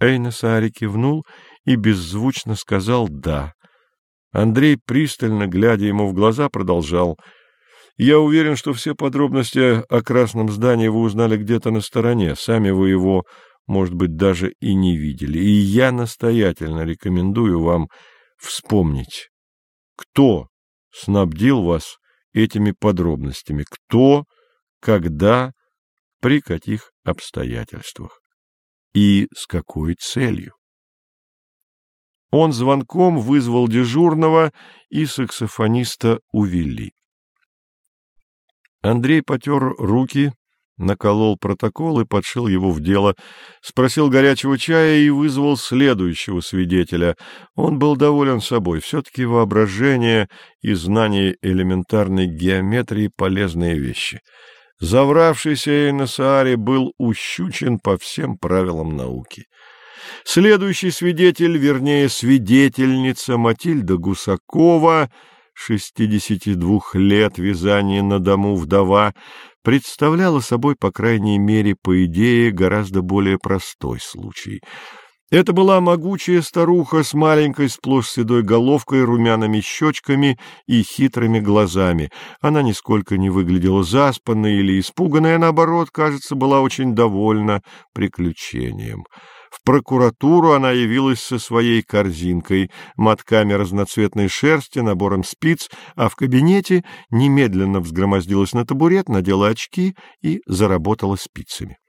Эйнасаари кивнул и беззвучно сказал «да». Андрей, пристально глядя ему в глаза, продолжал «Я уверен, что все подробности о красном здании вы узнали где-то на стороне. Сами вы его, может быть, даже и не видели. И я настоятельно рекомендую вам вспомнить, кто снабдил вас этими подробностями, кто, когда, при каких обстоятельствах и с какой целью. Он звонком вызвал дежурного, и саксофониста увели. Андрей потер руки, наколол протокол и подшил его в дело, спросил горячего чая и вызвал следующего свидетеля. Он был доволен собой. Все-таки воображение и знание элементарной геометрии — полезные вещи. Завравшийся Эйнасаари был ущучен по всем правилам науки. Следующий свидетель, вернее, свидетельница Матильда Гусакова, 62 лет вязания на дому вдова, представляла собой, по крайней мере, по идее, гораздо более простой случай — это была могучая старуха с маленькой сплошь седой головкой, румяными щечками и хитрыми глазами. Она нисколько не выглядела заспанной или испуганной, а наоборот, кажется, была очень довольна приключением. В прокуратуру она явилась со своей корзинкой, мотками разноцветной шерсти, набором спиц, а в кабинете немедленно взгромоздилась на табурет, надела очки и заработала спицами.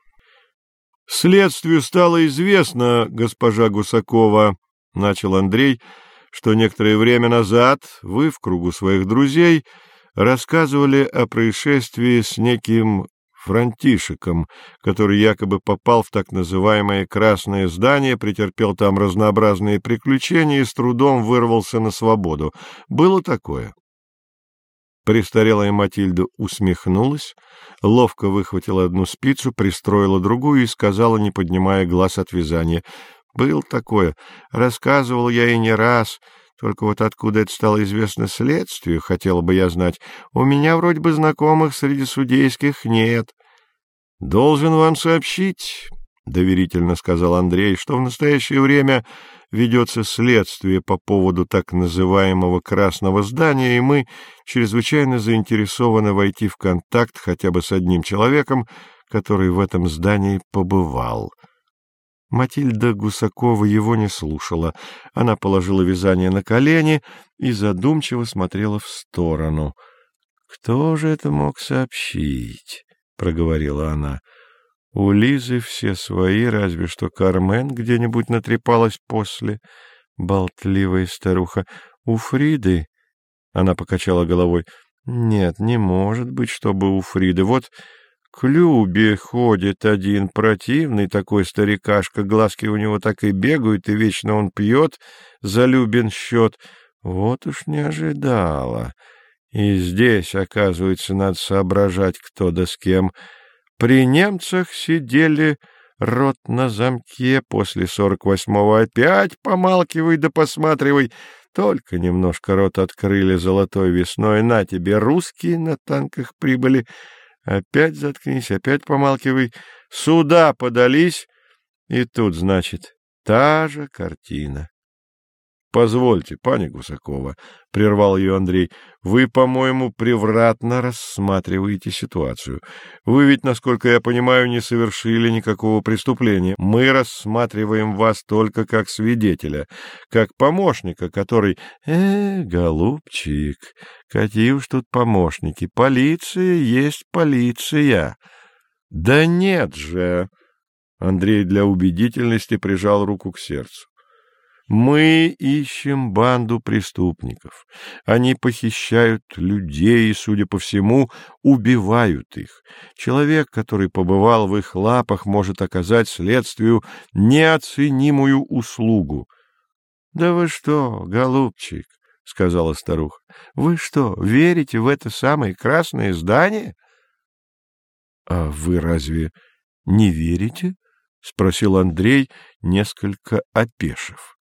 Следствию стало известно, госпожа Гусакова, — начал Андрей, — что некоторое время назад вы в кругу своих друзей рассказывали о происшествии с неким Франтишиком, который якобы попал в так называемое «красное здание», претерпел там разнообразные приключения и с трудом вырвался на свободу. Было такое? Престарелая Матильда усмехнулась, ловко выхватила одну спицу, пристроила другую и сказала, не поднимая глаз от вязания, «Был такое. Рассказывал я и не раз. Только вот откуда это стало известно следствию, хотела бы я знать. У меня вроде бы знакомых среди судейских нет». «Должен вам сообщить», — доверительно сказал Андрей, — что в настоящее время ведется следствие по поводу так называемого «красного здания», и мы чрезвычайно заинтересованы войти в контакт хотя бы с одним человеком, который в этом здании побывал. Матильда Гусакова его не слушала. Она положила вязание на колени и задумчиво смотрела в сторону. — Кто же это мог сообщить? — проговорила она. — у Лизы все свои, разве что Кармен где-нибудь натрепалась после. Болтливая старуха. У Фриды... Она покачала головой. Нет, не может быть, чтобы у Фриды. Вот к Любе ходит один противный такой старикашка, глазки у него так и бегают, и вечно он пьет за Любин счет. Вот уж не ожидала. И здесь, оказывается, надо соображать, кто да с кем... При немцах сидели рот на замке, после сорок восьмого опять помалкивай да посматривай. Только немножко рот открыли золотой весной, на тебе русские на танках прибыли. Опять заткнись, опять помалкивай. Сюда подались, и тут, значит, та же картина. — Позвольте, пани Гусакова, — прервал ее Андрей, — вы, по-моему, превратно рассматриваете ситуацию. Вы ведь, насколько я понимаю, не совершили никакого преступления. Мы рассматриваем вас только как свидетеля, как помощника, который... Э, голубчик, какие уж тут помощники. Полиция есть полиция. Да нет же! Андрей для убедительности прижал руку к сердцу. Мы ищем банду преступников. Они похищают людей и, судя по всему, убивают их. Человек, который побывал в их лапах, может оказать следствию неоценимую услугу. — Да вы что, голубчик, — сказала старуха, — вы что, верите в это самое красное здание? — А вы разве не верите? — спросил Андрей, несколько опешив.